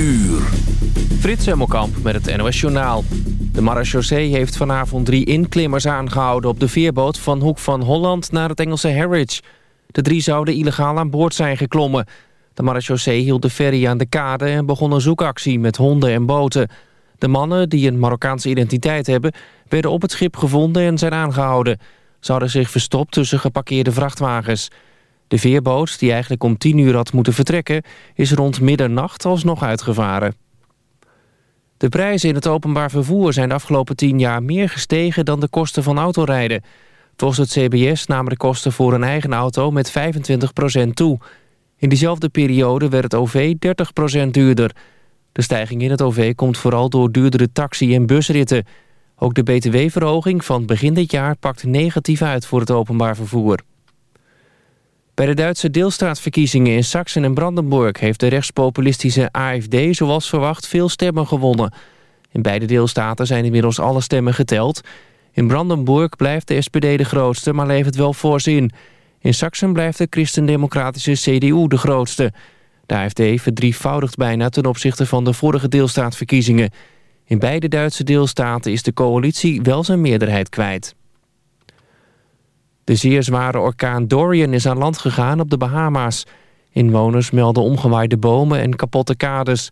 uur. Frits Hemmelkamp met het NOS Journaal. De marechaussee heeft vanavond drie inklimmers aangehouden... op de veerboot van Hoek van Holland naar het Engelse Harwich. De drie zouden illegaal aan boord zijn geklommen. De marechaussee hield de ferry aan de kade... en begon een zoekactie met honden en boten. De mannen, die een Marokkaanse identiteit hebben... werden op het schip gevonden en zijn aangehouden. Ze hadden zich verstopt tussen geparkeerde vrachtwagens... De veerboot, die eigenlijk om 10 uur had moeten vertrekken... is rond middernacht alsnog uitgevaren. De prijzen in het openbaar vervoer zijn de afgelopen 10 jaar meer gestegen... dan de kosten van autorijden. Volgens het CBS namen de kosten voor een eigen auto met 25% toe. In diezelfde periode werd het OV 30% duurder. De stijging in het OV komt vooral door duurdere taxi- en busritten. Ook de btw-verhoging van begin dit jaar pakt negatief uit voor het openbaar vervoer. Bij de Duitse deelstaatverkiezingen in Sachsen en Brandenburg... heeft de rechtspopulistische AFD zoals verwacht veel stemmen gewonnen. In beide deelstaten zijn inmiddels alle stemmen geteld. In Brandenburg blijft de SPD de grootste, maar levert wel voorzin. In Sachsen blijft de christendemocratische CDU de grootste. De AFD verdrievoudigt bijna ten opzichte van de vorige deelstaatverkiezingen. In beide Duitse deelstaten is de coalitie wel zijn meerderheid kwijt. De zeer zware orkaan Dorian is aan land gegaan op de Bahama's. Inwoners melden omgewaaide bomen en kapotte kades.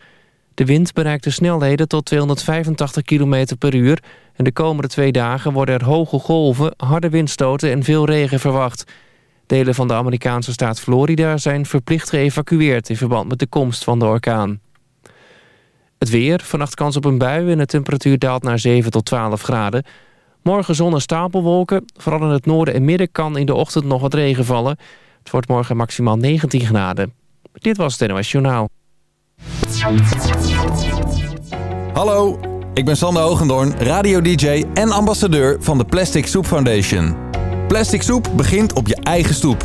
De wind bereikte snelheden tot 285 km per uur... en de komende twee dagen worden er hoge golven, harde windstoten en veel regen verwacht. Delen van de Amerikaanse staat Florida zijn verplicht geëvacueerd... in verband met de komst van de orkaan. Het weer, vannacht kans op een bui en de temperatuur daalt naar 7 tot 12 graden... Morgen zon en stapelwolken. Vooral in het noorden en midden kan in de ochtend nog wat regen vallen. Het wordt morgen maximaal 19 graden. Dit was het NOS Journaal. Hallo, ik ben Sander Hogendoorn, radio-dj en ambassadeur van de Plastic Soup Foundation. Plastic soep begint op je eigen stoep.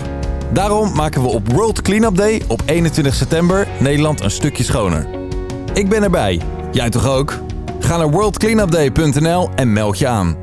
Daarom maken we op World Cleanup Day op 21 september Nederland een stukje schoner. Ik ben erbij. Jij toch ook? Ga naar worldcleanupday.nl en meld je aan.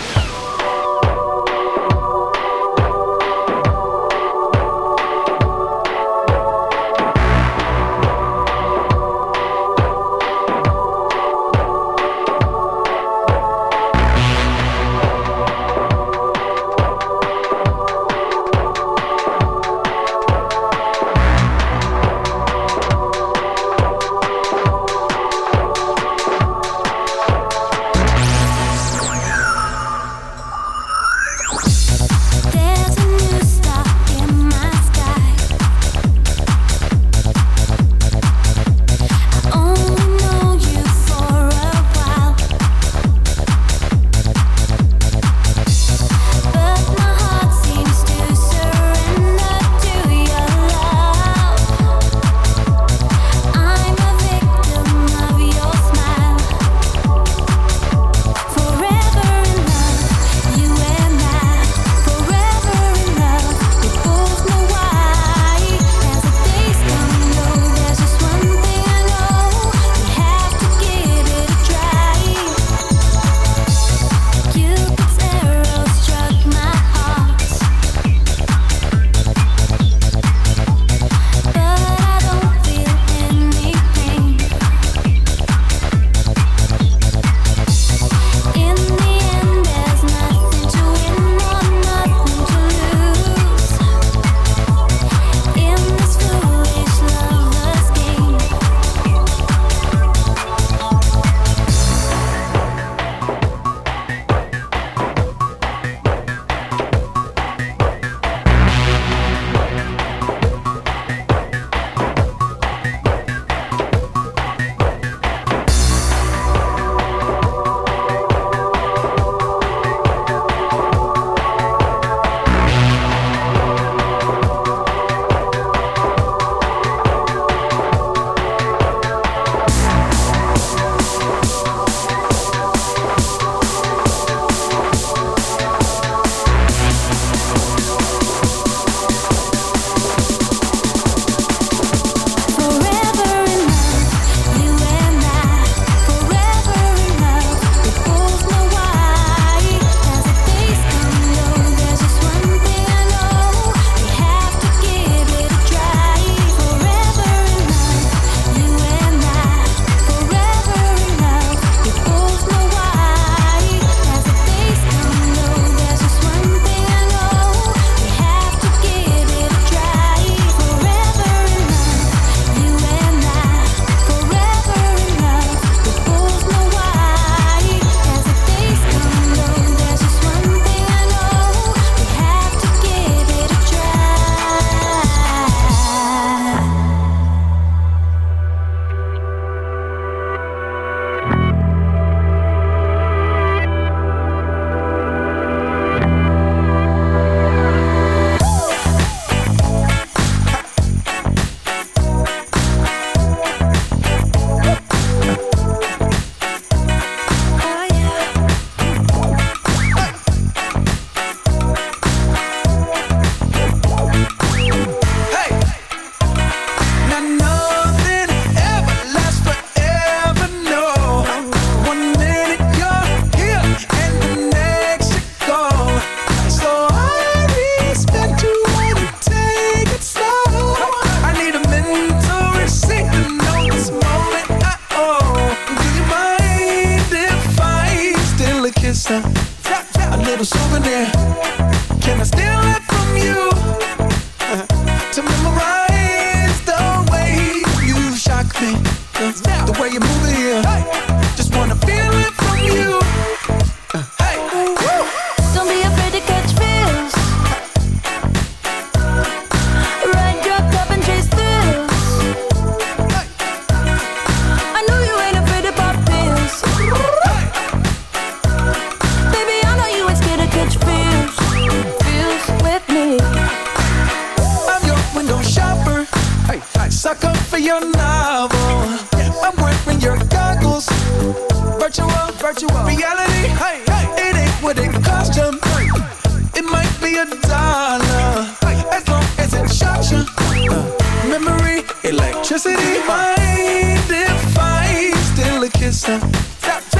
Electricity. Mind if I steal a kiss? Uh,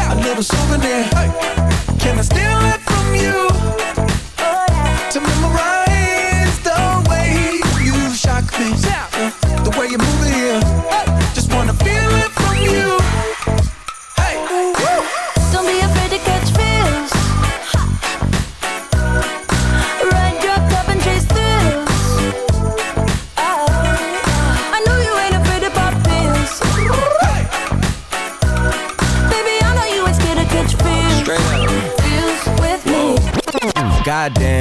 a little souvenir. Can I steal it from you? Goddamn,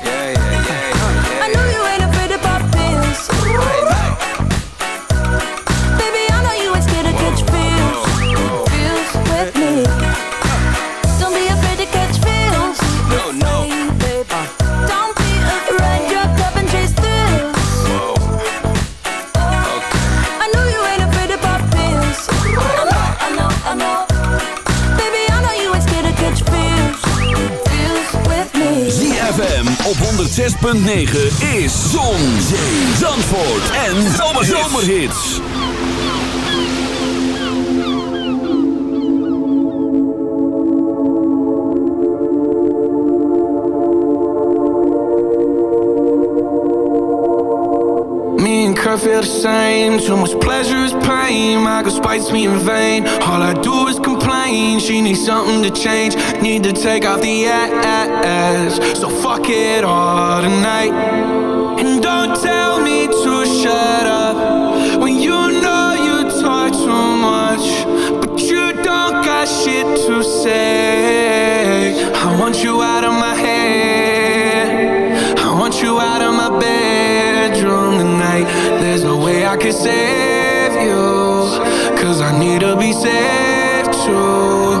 op 106.9 is Zon, Zee, Zandvoort en Zomerhits. Me and Kurt feel the same. Too much pleasure is pain. My girl spites me in vain. All I do is complain. She needs something to change. Need to take off the ass. So fuck it all tonight. And don't tell me to shut up when you know you talk too much, but you don't got shit to say. I want you out of my head. I want you out of my bedroom tonight. There's no way I can save you. Cause I need to be saved too.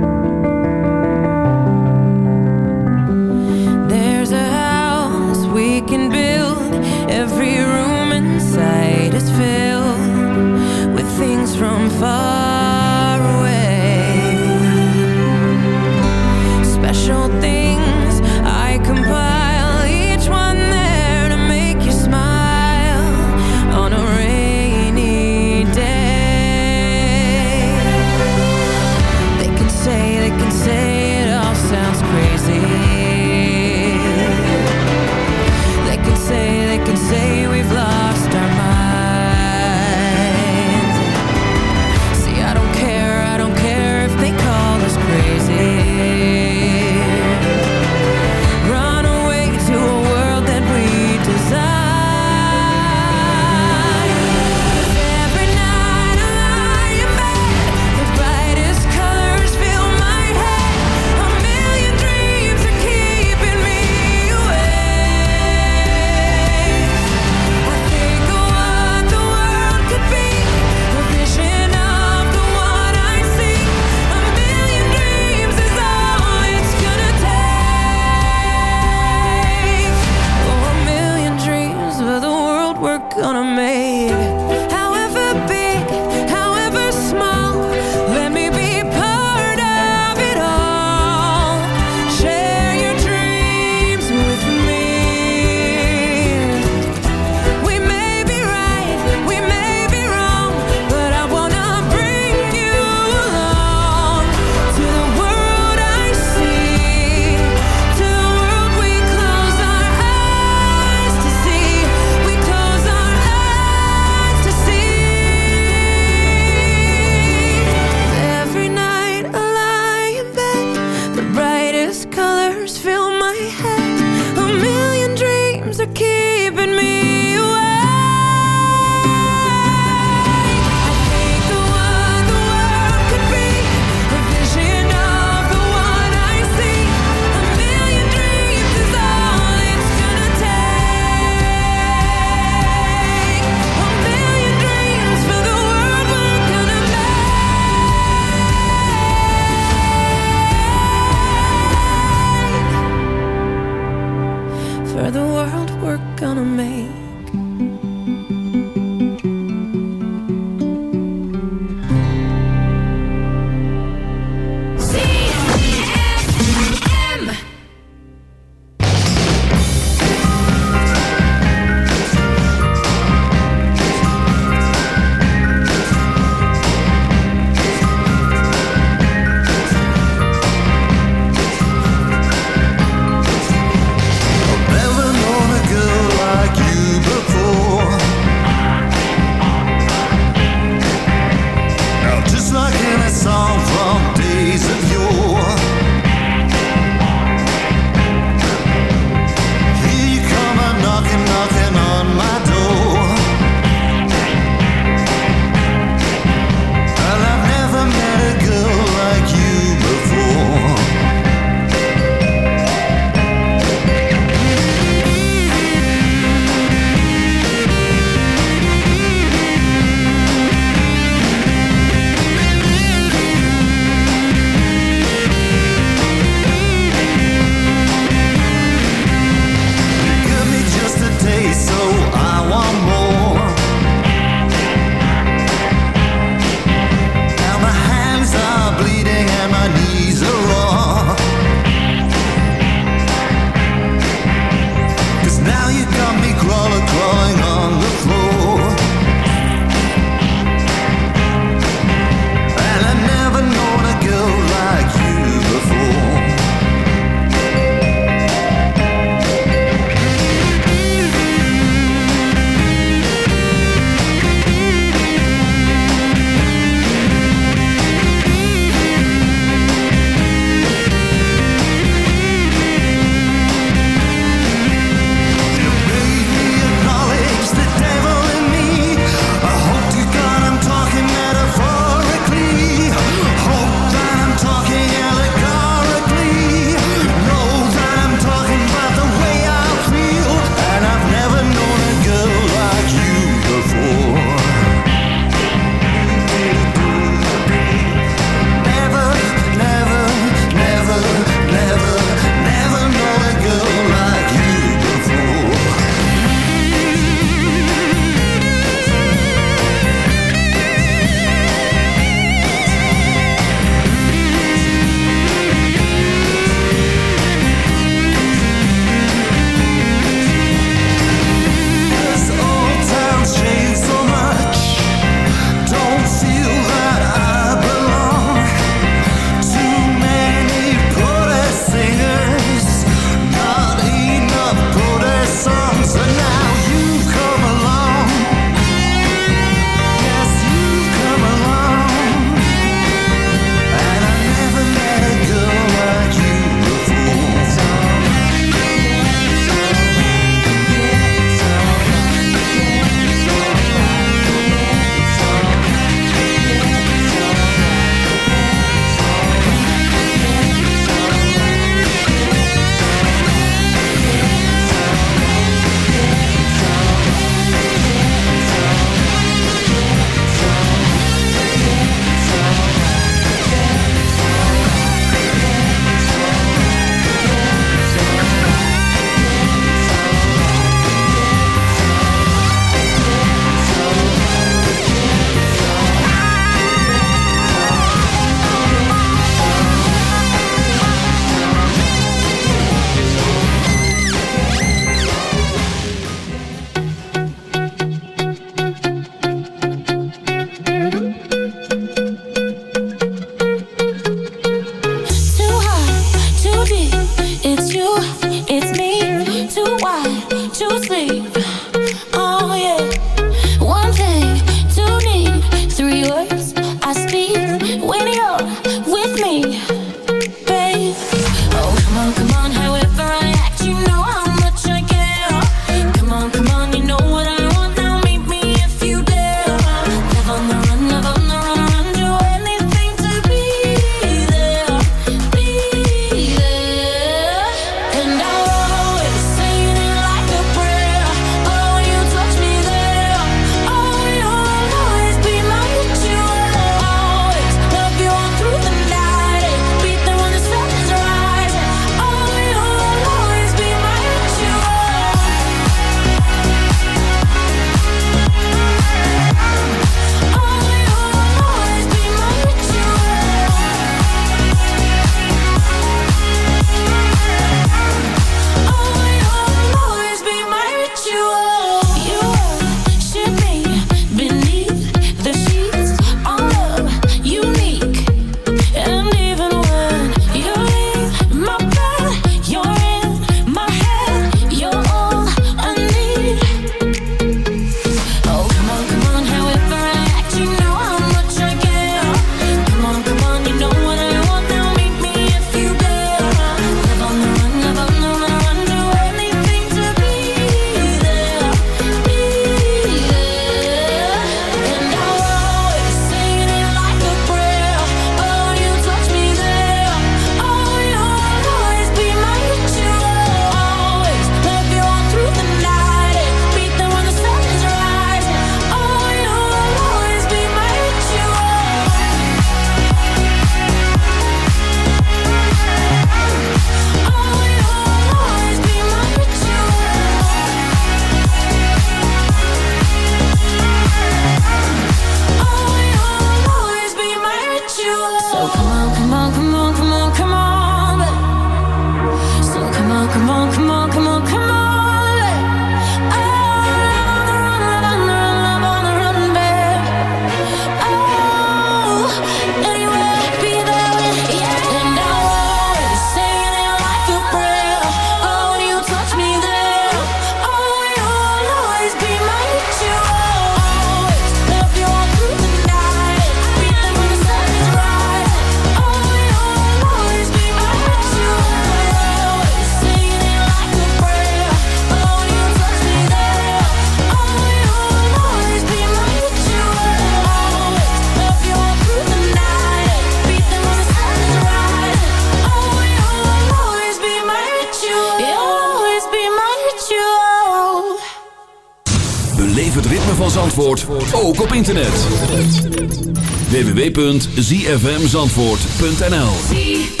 www.zfmzandvoort.nl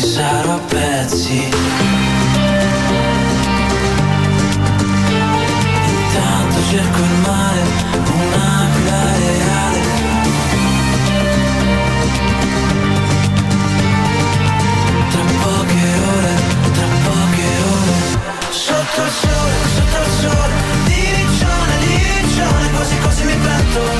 sarò a pezzi. Intanto cerco il mare, un'aquila reale. Tra poche ore, tra poche ore, sotto il sole, sotto il sole, di riccione, di riccione, quasi quasi mi prendo.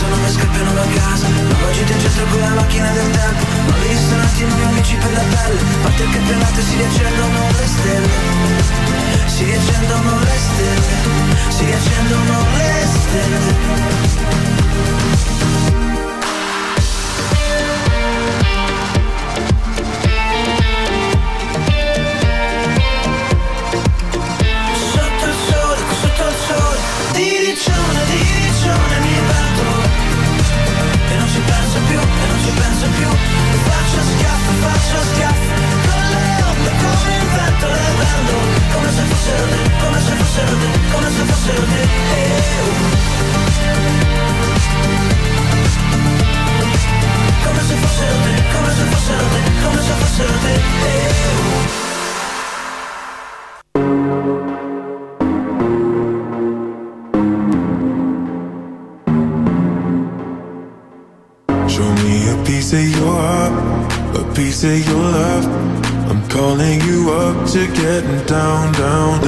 Non mi scappiano da casa. Nuova gita in centro con la macchina del tempo. Nuovi ristoranti, nuovi amici per la pelle. Parte il campionato e si riaccendono le stelle. Si riaccendono le stelle. Si riaccendono le stelle fossero te Come se fossero te eh, oh. Come se fossero te, come se fossero te Come se fossero te oh. Show me a piece of your a piece of your love. I'm calling you up to getting down, down, down.